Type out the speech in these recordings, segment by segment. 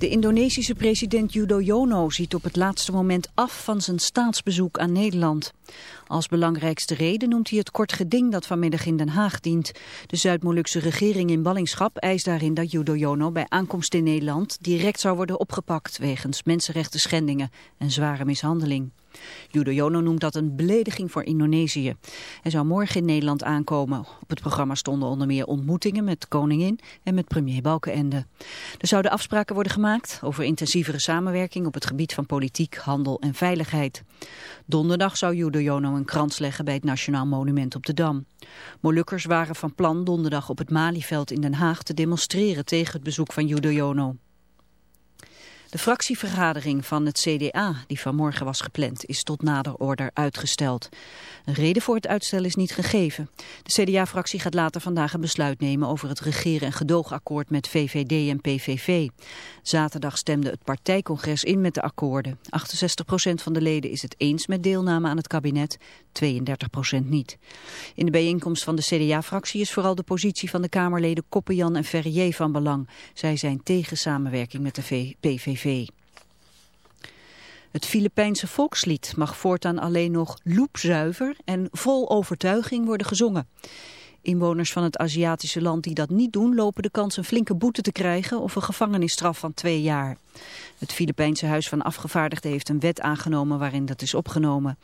De Indonesische president Yudhoyono ziet op het laatste moment af van zijn staatsbezoek aan Nederland. Als belangrijkste reden noemt hij het kort geding dat vanmiddag in Den Haag dient. De Zuid-Molukse regering in ballingschap eist daarin dat Yudhoyono bij aankomst in Nederland direct zou worden opgepakt wegens mensenrechten schendingen en zware mishandeling. Yudhoyono noemt dat een belediging voor Indonesië. Hij zou morgen in Nederland aankomen. Op het programma stonden onder meer ontmoetingen met koningin en met premier Balkenende. Er zouden afspraken worden gemaakt over intensievere samenwerking op het gebied van politiek, handel en veiligheid. Donderdag zou Yudhoyono een krans leggen bij het Nationaal Monument op de Dam. Molukkers waren van plan donderdag op het Malieveld in Den Haag te demonstreren tegen het bezoek van Yudhoyono. De fractievergadering van het CDA, die vanmorgen was gepland, is tot nader order uitgesteld. Een reden voor het uitstel is niet gegeven. De CDA-fractie gaat later vandaag een besluit nemen over het regeren- en gedoogakkoord met VVD en PVV. Zaterdag stemde het partijcongres in met de akkoorden. 68% van de leden is het eens met deelname aan het kabinet, 32% niet. In de bijeenkomst van de CDA-fractie is vooral de positie van de Kamerleden Koppenjan en Ferrier van belang. Zij zijn tegen samenwerking met de PVV. Het Filipijnse volkslied mag voortaan alleen nog loepzuiver en vol overtuiging worden gezongen. Inwoners van het Aziatische land die dat niet doen lopen de kans een flinke boete te krijgen of een gevangenisstraf van twee jaar. Het Filipijnse Huis van Afgevaardigden heeft een wet aangenomen waarin dat is opgenomen.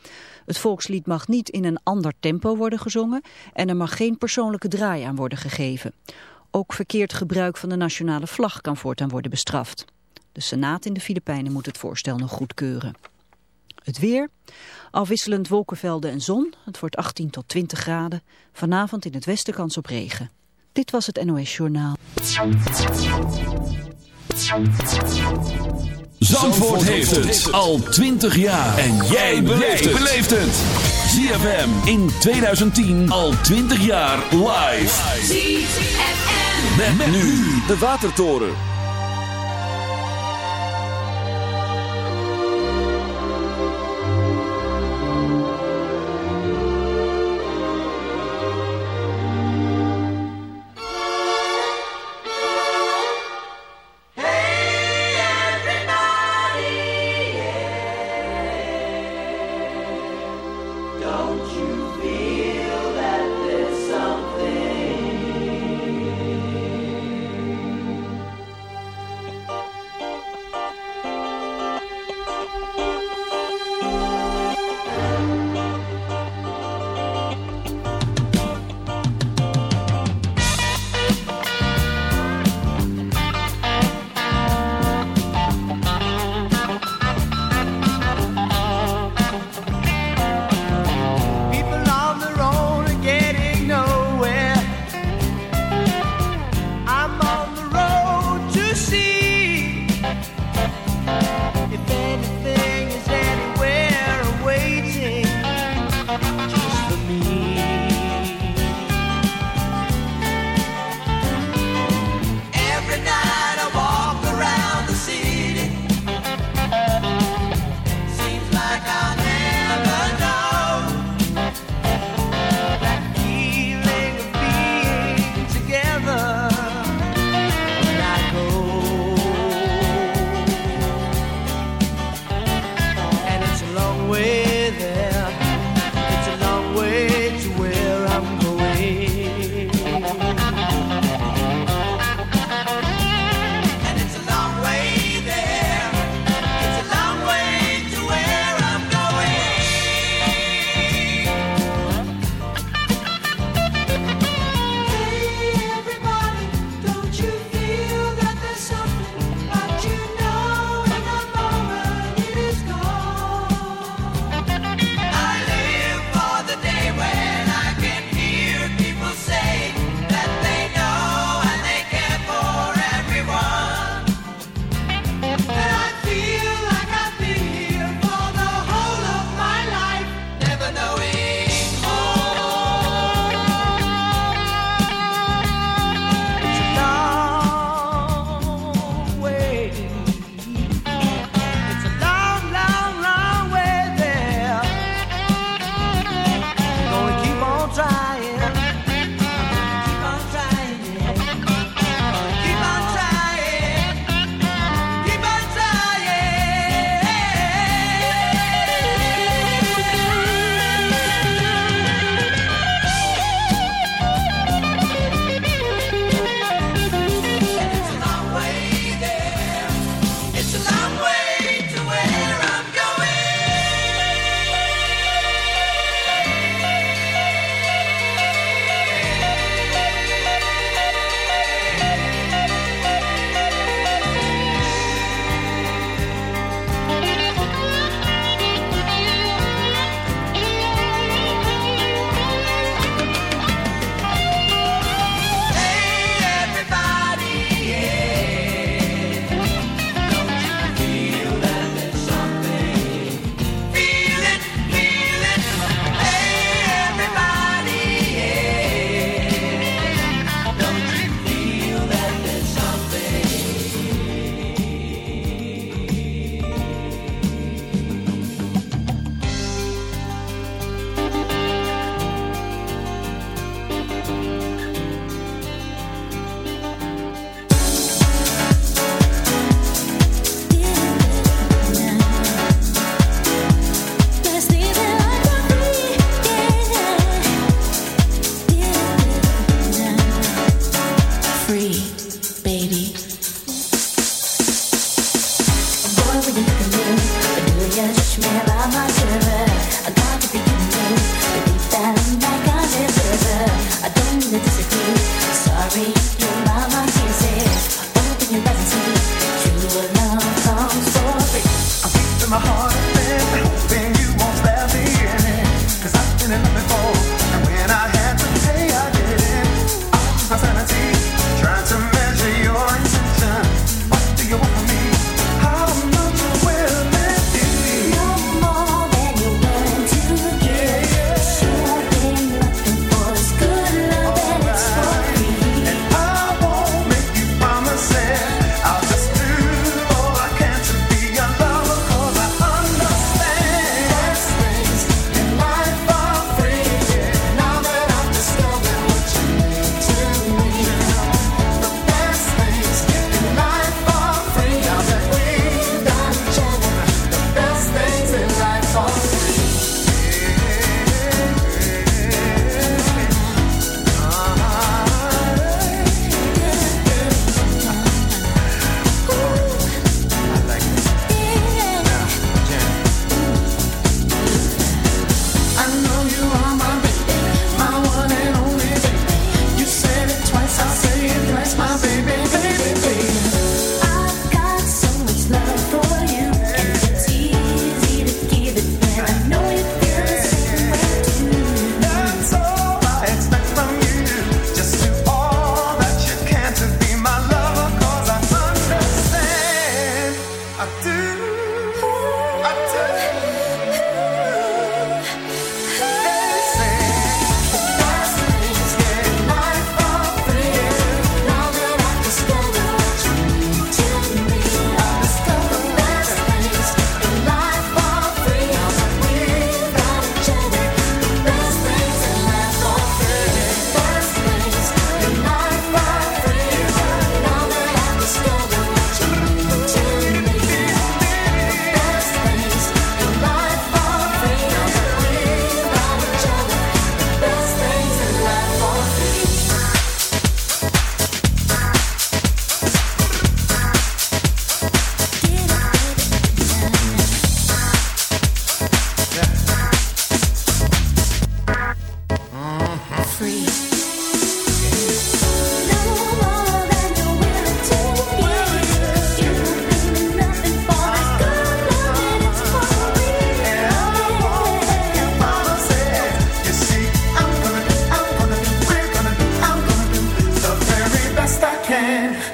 Het volkslied mag niet in een ander tempo worden gezongen en er mag geen persoonlijke draai aan worden gegeven. Ook verkeerd gebruik van de nationale vlag kan voortaan worden bestraft. De Senaat in de Filipijnen moet het voorstel nog goedkeuren. Het weer, afwisselend wolkenvelden en zon. Het wordt 18 tot 20 graden. Vanavond in het westen kans op regen. Dit was het NOS Journaal. Zandvoort heeft het al 20 jaar. En jij beleeft het. ZFM in 2010 al 20 jaar live. ZFM. Met, nu de Watertoren.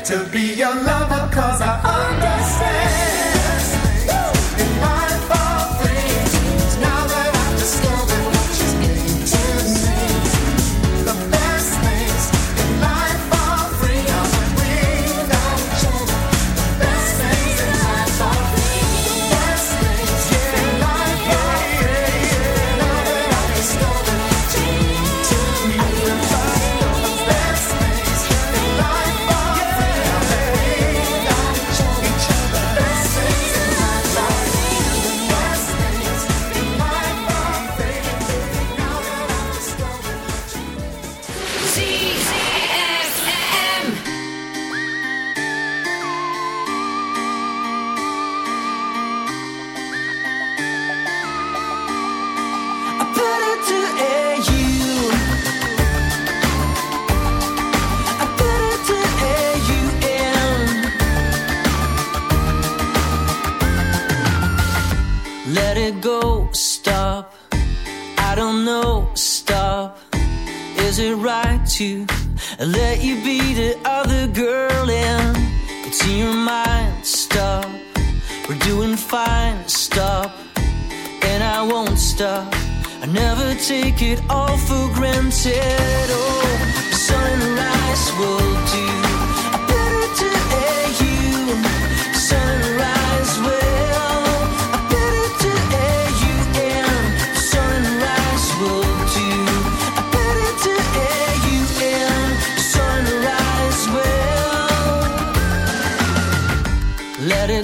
to be alone.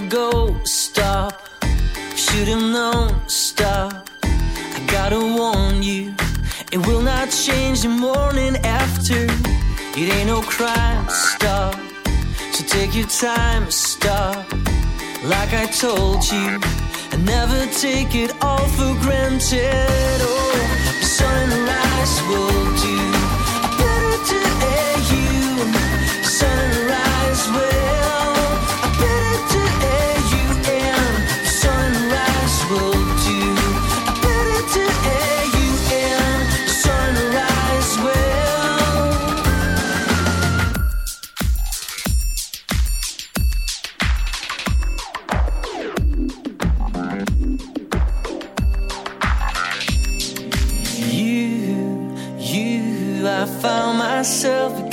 go stop. Should've known, stop. I gotta warn you, it will not change the morning after. It ain't no crime, stop. So take your time, stop. Like I told you, and never take it all for granted. Oh, sunrise will do.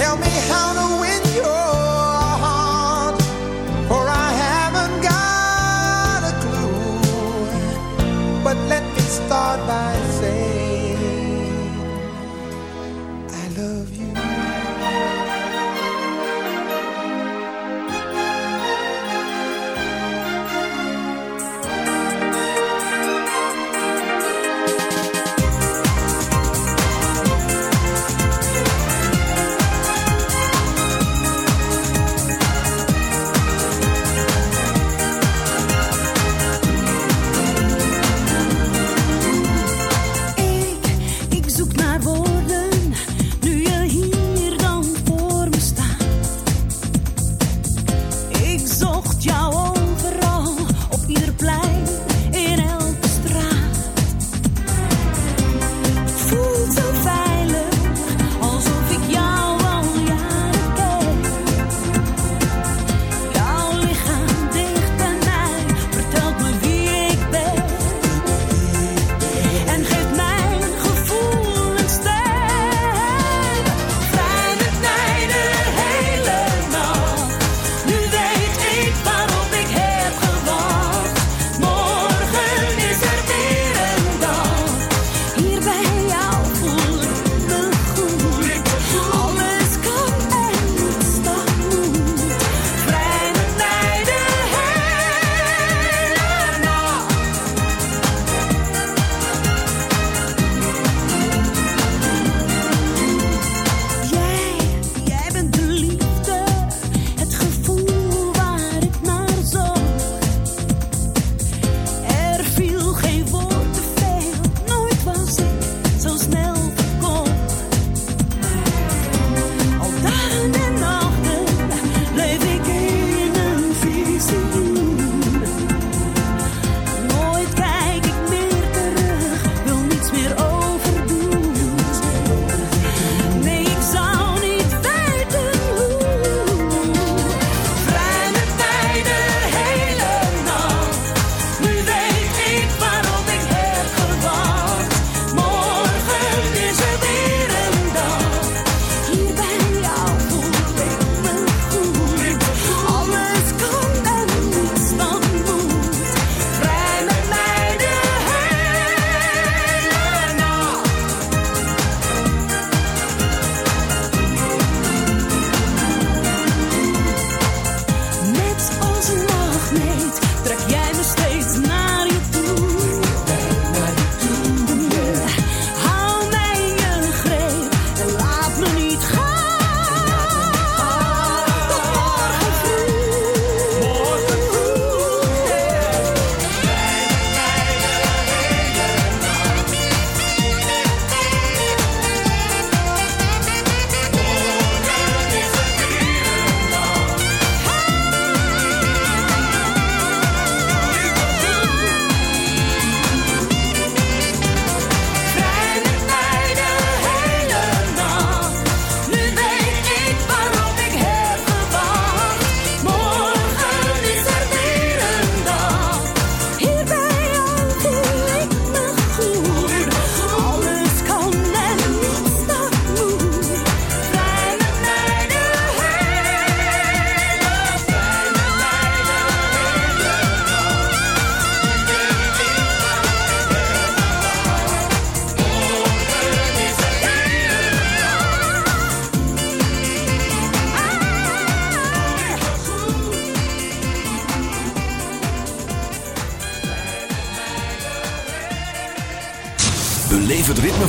Tell me how to win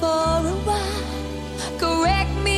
for a while. Correct me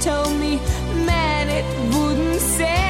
told me, man, it wouldn't sell.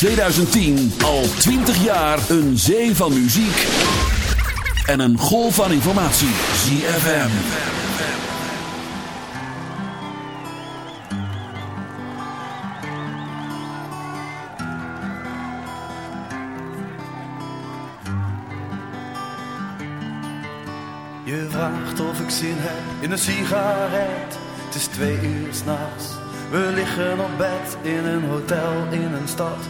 2010 al 20 jaar een zee van muziek en een golf van informatie. ZFM. Je vraagt of ik zin heb in een sigaret. Het is twee uur s'nachts. We liggen op bed in een hotel in een stad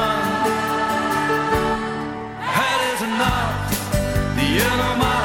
Die je normaal